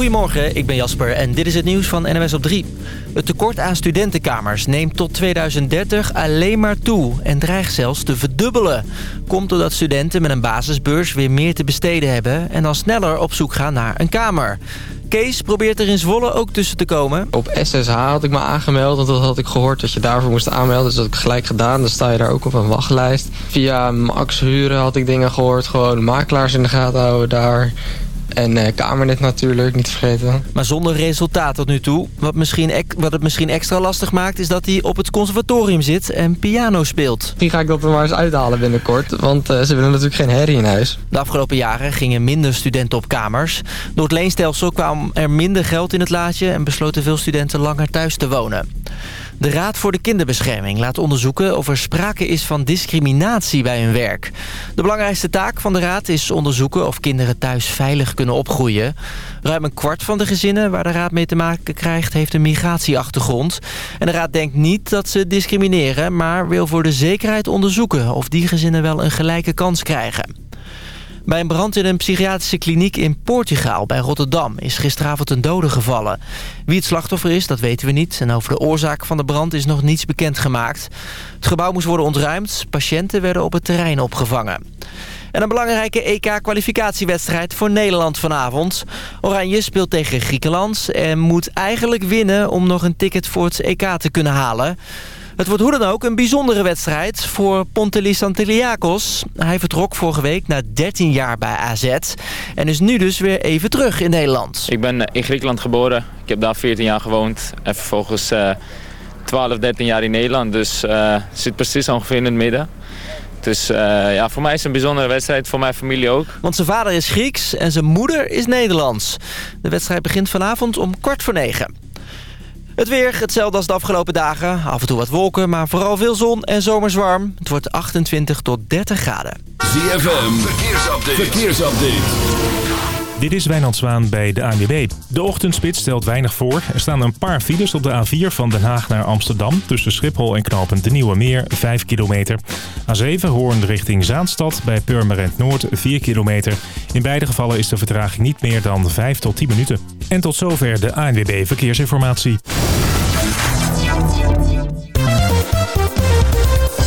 Goedemorgen, ik ben Jasper en dit is het nieuws van NWS op 3. Het tekort aan studentenkamers neemt tot 2030 alleen maar toe en dreigt zelfs te verdubbelen. Komt doordat studenten met een basisbeurs weer meer te besteden hebben... en dan sneller op zoek gaan naar een kamer. Kees probeert er in Zwolle ook tussen te komen. Op SSH had ik me aangemeld, want dat had ik gehoord dat je daarvoor moest aanmelden. Dus dat heb ik gelijk gedaan. Dan sta je daar ook op een wachtlijst. Via Max Huren had ik dingen gehoord. Gewoon makelaars in de gaten houden daar. En uh, Kamernet natuurlijk, niet te vergeten. Maar zonder resultaat tot nu toe. Wat, misschien wat het misschien extra lastig maakt... is dat hij op het conservatorium zit en piano speelt. Misschien ga ik dat er maar eens uithalen binnenkort. Want uh, ze willen natuurlijk geen herrie in huis. De afgelopen jaren gingen minder studenten op kamers. Door het leenstelsel kwam er minder geld in het laadje... en besloten veel studenten langer thuis te wonen. De Raad voor de Kinderbescherming laat onderzoeken of er sprake is van discriminatie bij hun werk. De belangrijkste taak van de Raad is onderzoeken of kinderen thuis veilig kunnen opgroeien. Ruim een kwart van de gezinnen waar de Raad mee te maken krijgt heeft een migratieachtergrond. En de Raad denkt niet dat ze discrimineren, maar wil voor de zekerheid onderzoeken of die gezinnen wel een gelijke kans krijgen. Bij een brand in een psychiatrische kliniek in Portugal bij Rotterdam is gisteravond een dode gevallen. Wie het slachtoffer is, dat weten we niet. En over de oorzaak van de brand is nog niets bekendgemaakt. Het gebouw moest worden ontruimd. Patiënten werden op het terrein opgevangen. En een belangrijke EK-kwalificatiewedstrijd voor Nederland vanavond. Oranje speelt tegen Griekenland en moet eigenlijk winnen om nog een ticket voor het EK te kunnen halen. Het wordt hoe dan ook een bijzondere wedstrijd voor Pontelis Antiliakos. Hij vertrok vorige week na 13 jaar bij AZ en is nu dus weer even terug in Nederland. Ik ben in Griekenland geboren. Ik heb daar 14 jaar gewoond en vervolgens uh, 12, 13 jaar in Nederland. Dus uh, zit precies ongeveer in het midden. Dus uh, ja, voor mij is het een bijzondere wedstrijd, voor mijn familie ook. Want zijn vader is Grieks en zijn moeder is Nederlands. De wedstrijd begint vanavond om kwart voor negen. Het weer, hetzelfde als de afgelopen dagen. Af en toe wat wolken, maar vooral veel zon en zomers warm. Het wordt 28 tot 30 graden. ZFM, verkeersupdate. verkeersupdate. Dit is Wijnand Zwaan bij de ANWB. De ochtendspits stelt weinig voor. Er staan een paar files op de A4 van Den Haag naar Amsterdam... tussen Schiphol en Knopend de Nieuwe Meer, 5 kilometer. A7 Hoorn richting Zaanstad bij Purmerend Noord, 4 kilometer. In beide gevallen is de vertraging niet meer dan 5 tot 10 minuten. En tot zover de ANWB Verkeersinformatie.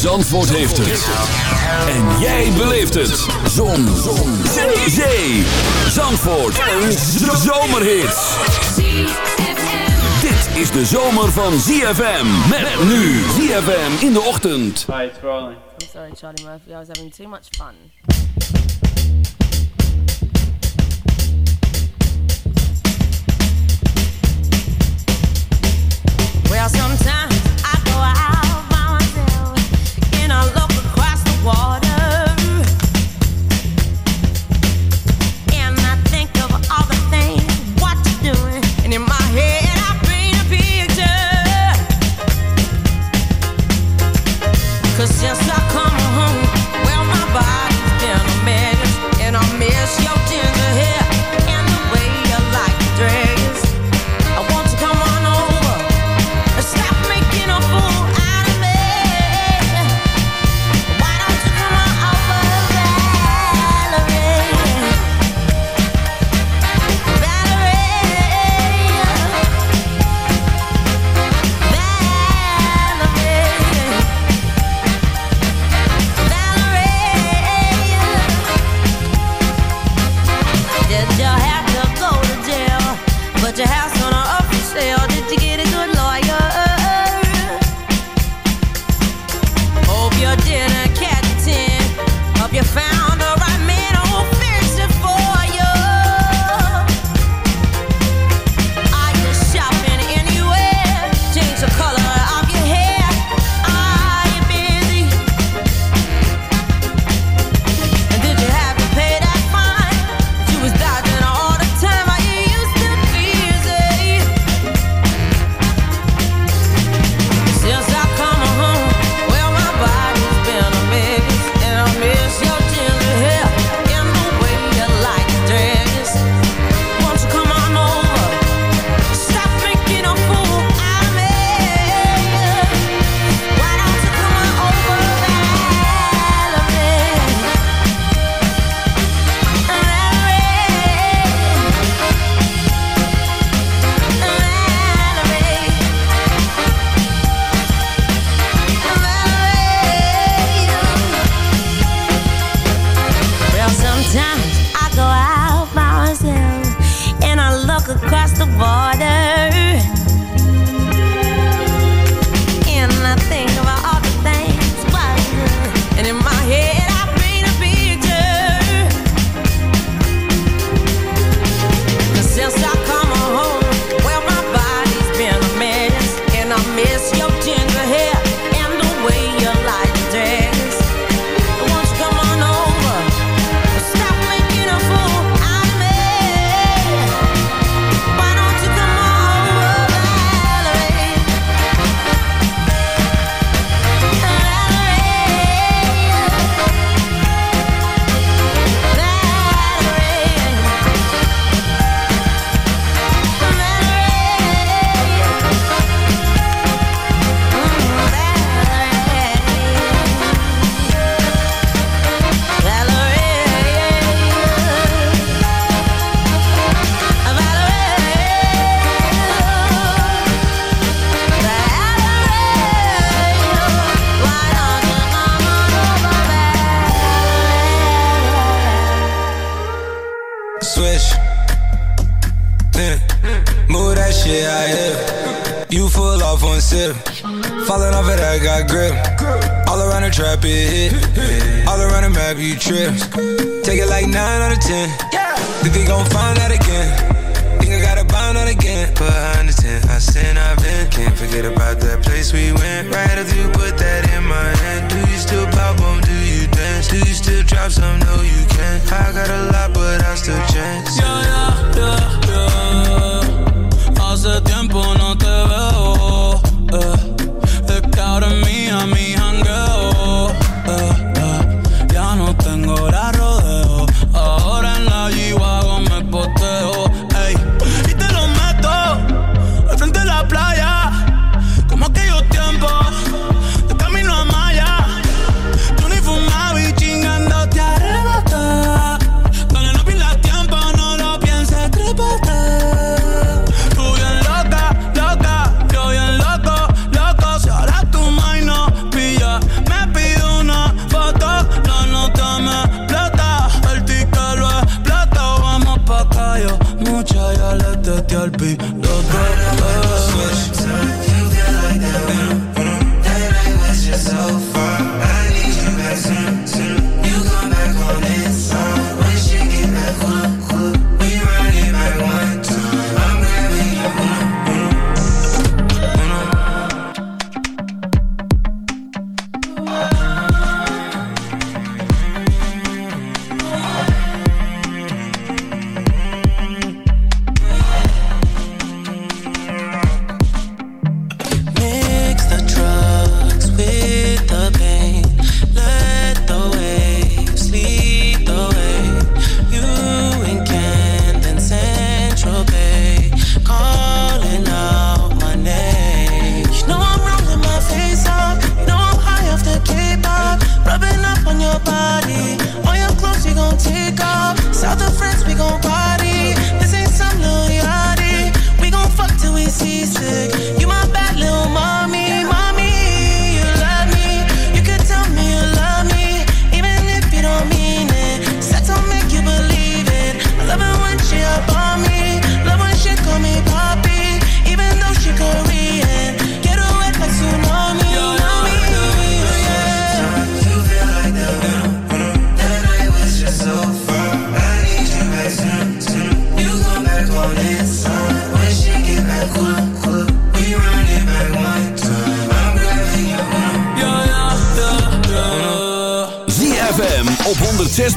Zandvoort heeft het. En jij beleeft het. Zon. Zon. Zee. Zee. Zandvoort. Een zomerhit. Dit is de zomer van ZFM. Met nu ZFM in de ochtend. Hi, it's rolling. I'm sorry, Charlie Murphy. I was having too much fun. Well, sometimes I go out I look across the water.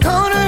corner.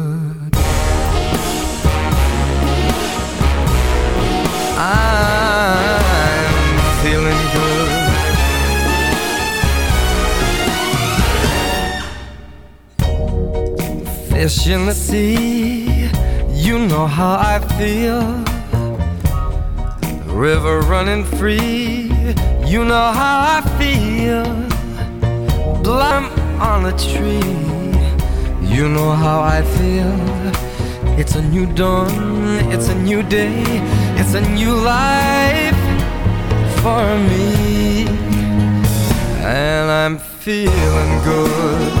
Fish in the sea, you know how I feel. River running free, you know how I feel. Blum on a tree, you know how I feel. It's a new dawn, it's a new day, it's a new life for me. And I'm feeling good.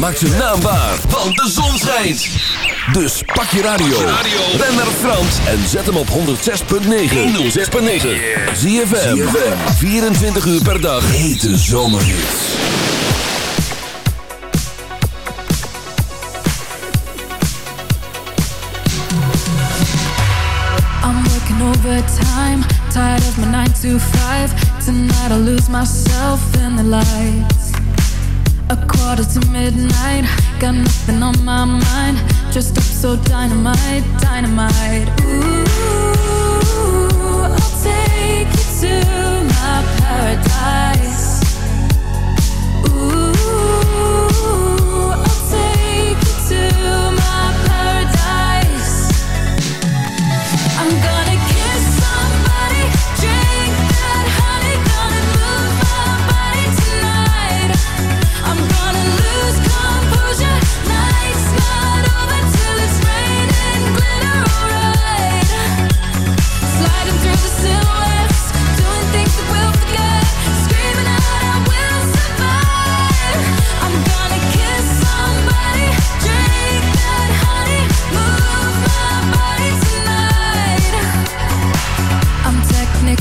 Maak zijn naam waar, want de zon schijnt. Dus pak je radio. Ben naar Frans en zet hem op 106.9. 106.9. ZFM. 24 uur per dag. Hete zomerhits. I'm working overtime, tired of my nine to five. Tonight I lose myself in the lights. A quarter to midnight, got nothing on my mind. Just up so dynamite, dynamite. Ooh, I'll take you to my paradise.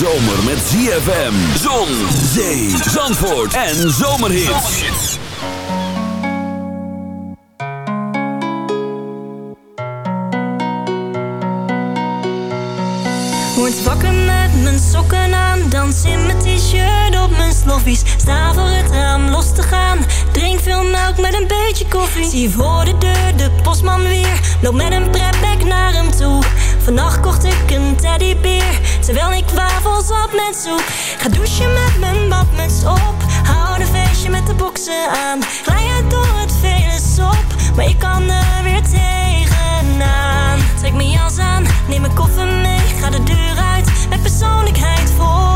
Zomer met ZFM, zon, zee, zandvoort en zomerhits. Word wakker met mijn sokken aan, dans in mijn t-shirt op mijn sloffies. Sta voor het raam los te gaan, drink veel melk met een beetje koffie. Zie voor de deur de postman weer, loop met een pretbag naar hem toe. Vannacht kocht ik een teddybeer, terwijl ik wafels at met soep. Ga douchen met mijn badmuts op, hou een feestje met de boksen aan. Glij uit door het vele sop, maar ik kan er weer tegenaan. Trek mijn jas aan, neem mijn koffer mee, ga de deur uit met persoonlijkheid voor.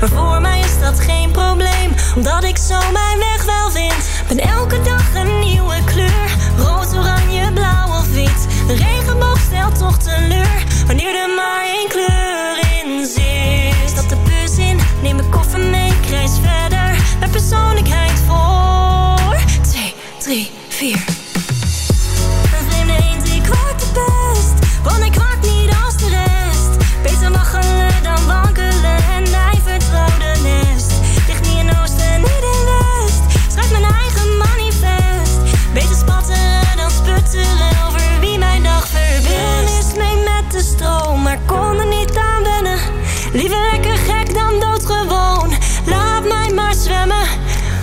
Maar voor mij is dat geen probleem, omdat ik zo mijn weg wel vind. Ben elke dag een nieuwe kleur, rood, oranje, blauw of wit. De regenboog stelt toch teleur, wanneer er maar één kleur in zit. Stap de bus in, neem mijn koffer mee, ik reis verder. Met persoonlijkheid voor 2, 3, 4.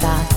た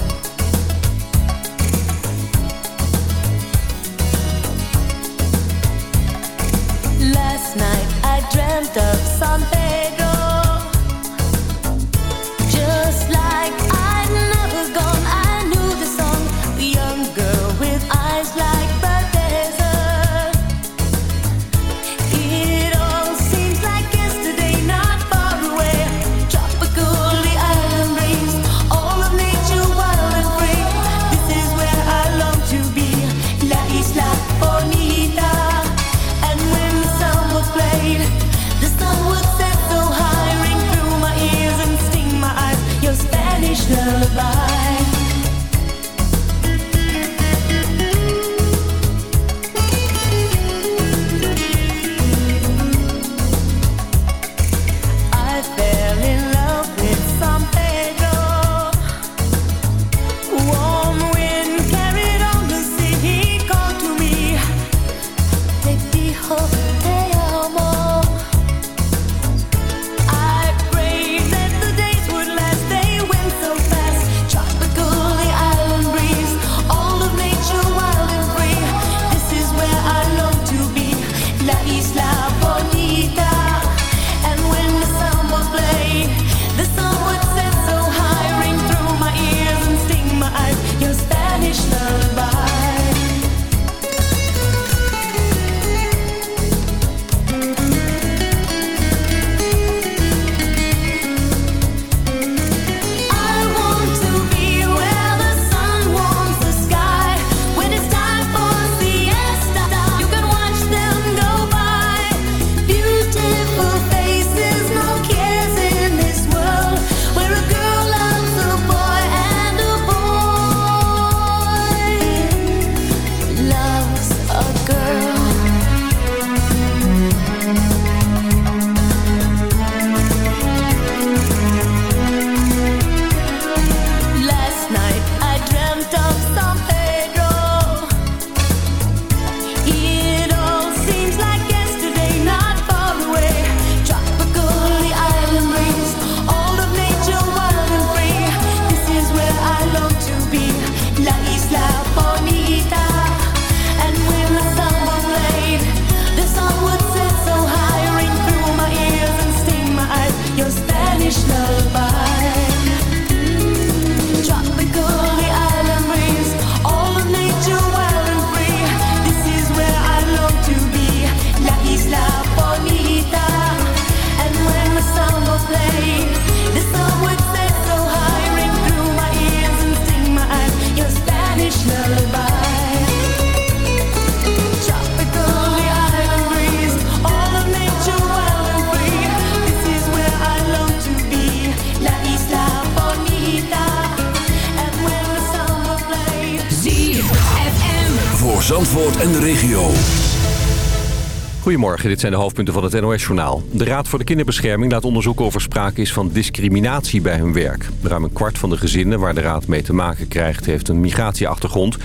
Dit zijn de hoofdpunten van het NOS-journaal. De Raad voor de Kinderbescherming laat onderzoeken of er sprake is van discriminatie bij hun werk. Ruim een kwart van de gezinnen waar de Raad mee te maken krijgt heeft een migratieachtergrond.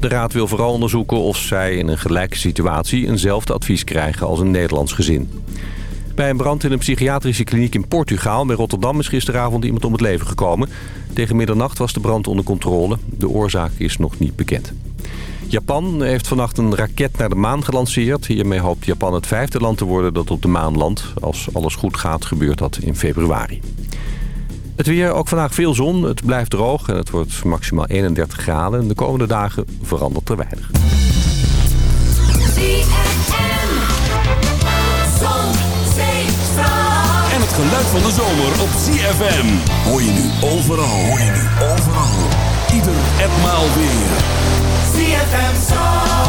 De Raad wil vooral onderzoeken of zij in een gelijke situatie eenzelfde advies krijgen als een Nederlands gezin. Bij een brand in een psychiatrische kliniek in Portugal bij Rotterdam is gisteravond iemand om het leven gekomen. Tegen middernacht was de brand onder controle. De oorzaak is nog niet bekend. Japan heeft vannacht een raket naar de maan gelanceerd. Hiermee hoopt Japan het vijfde land te worden dat op de maan landt. Als alles goed gaat gebeurt dat in februari. Het weer, ook vandaag veel zon. Het blijft droog en het wordt maximaal 31 graden. De komende dagen verandert er weinig. En het geluid van de zomer op ZFM. Hoor je nu overal, hoor je nu overal. Ieder etmaal weer. ZFM Zandvoort.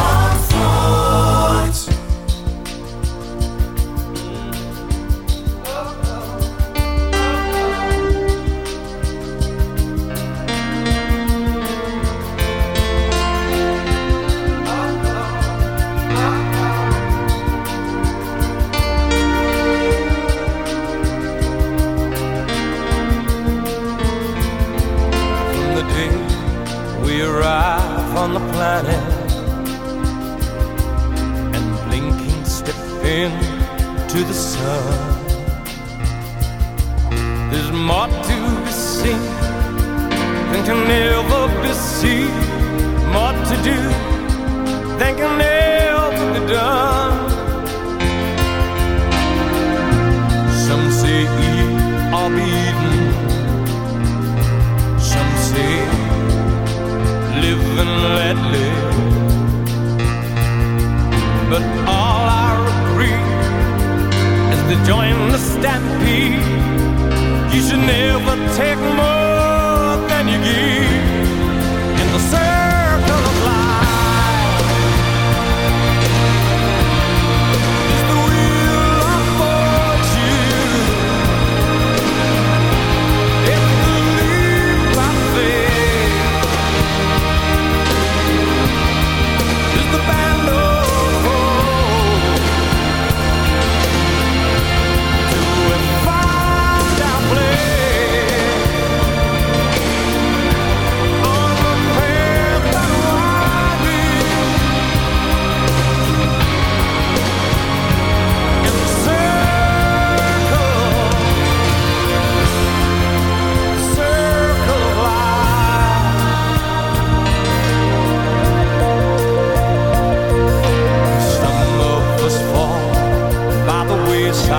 is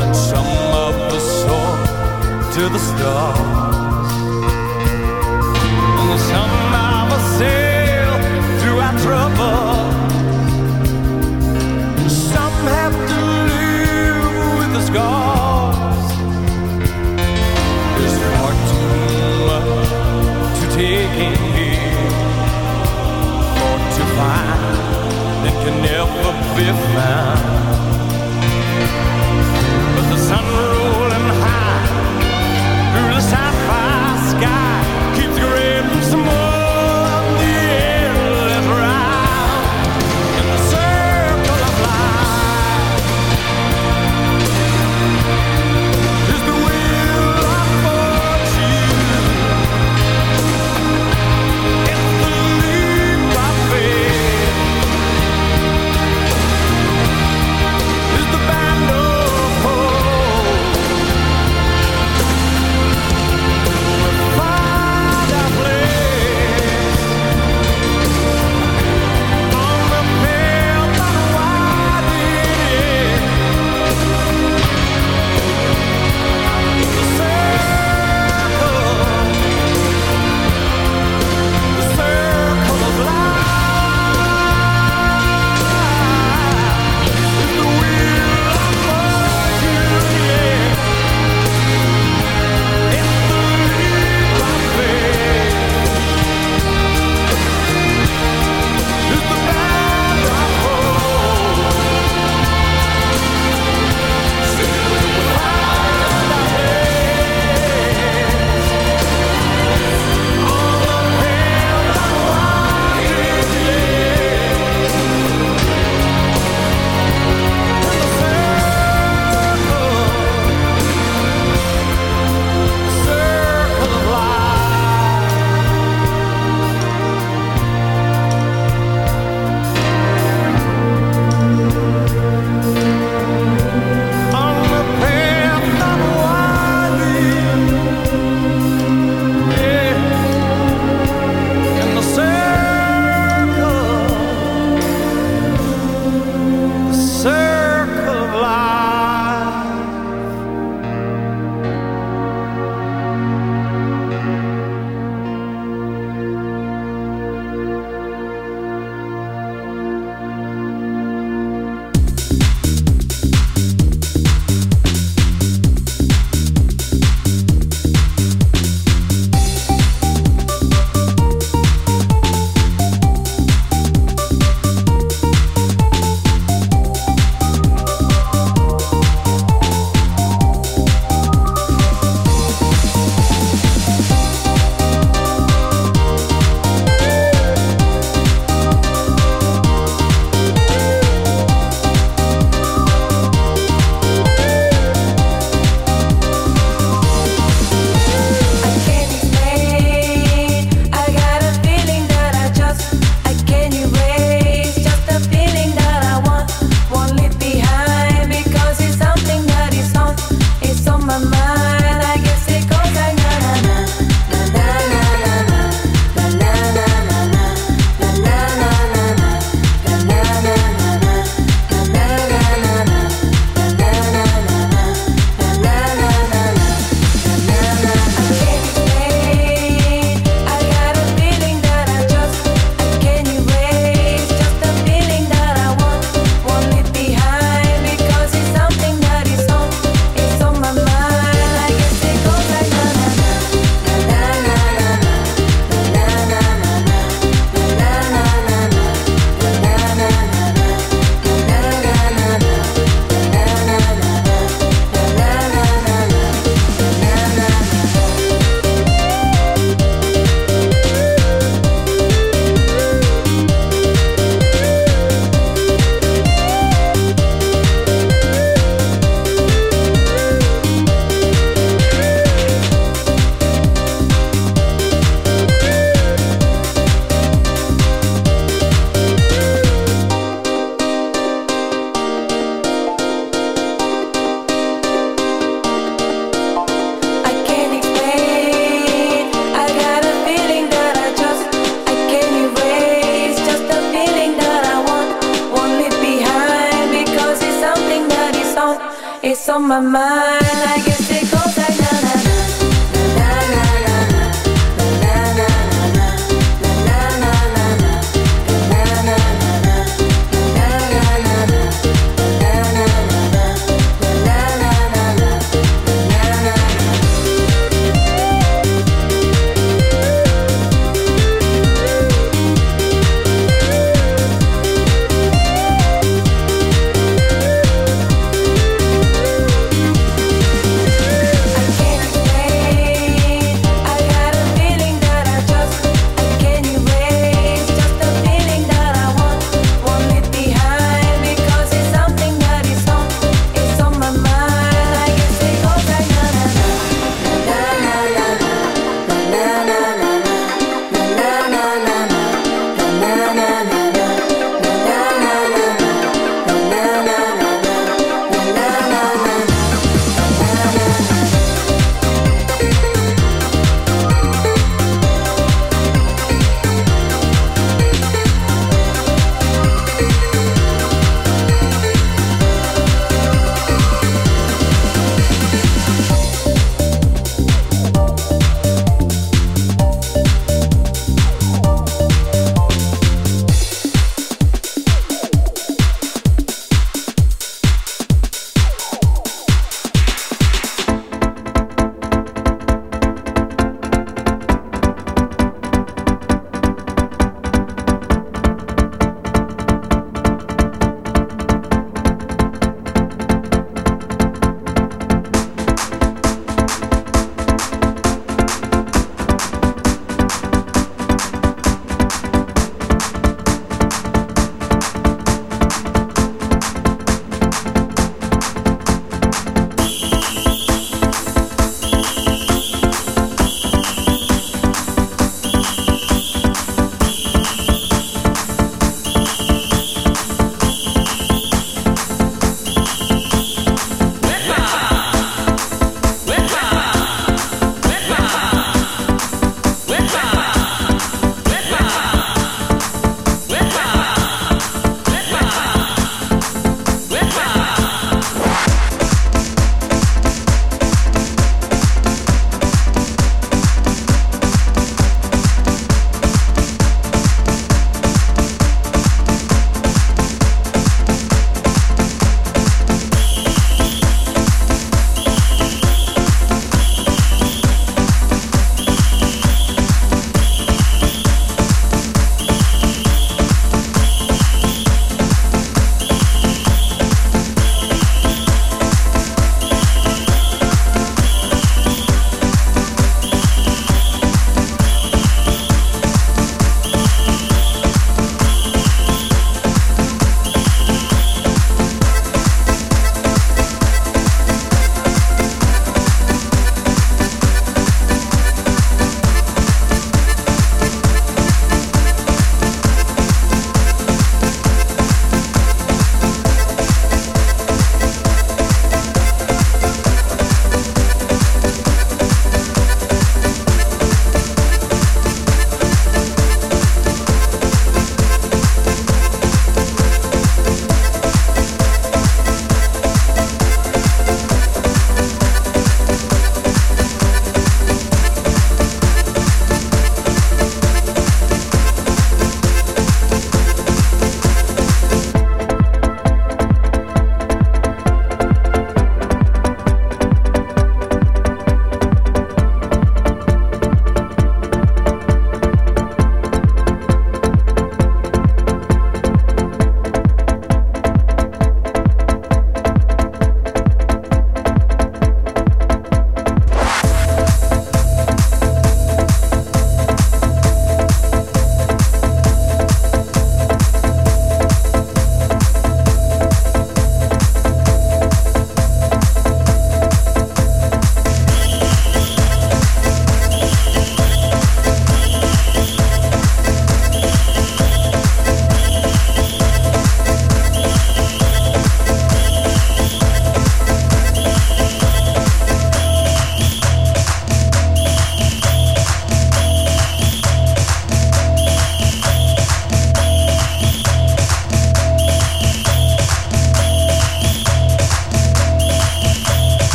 and some of the soar to the stars. And some of us sail through our trouble. Some have to live with the scars. be found. But the sunrise.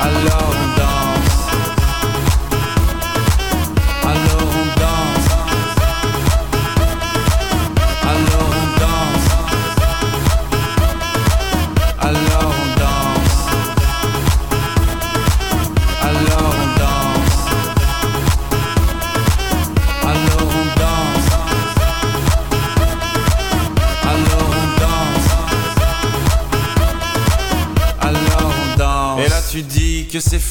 I love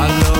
I know.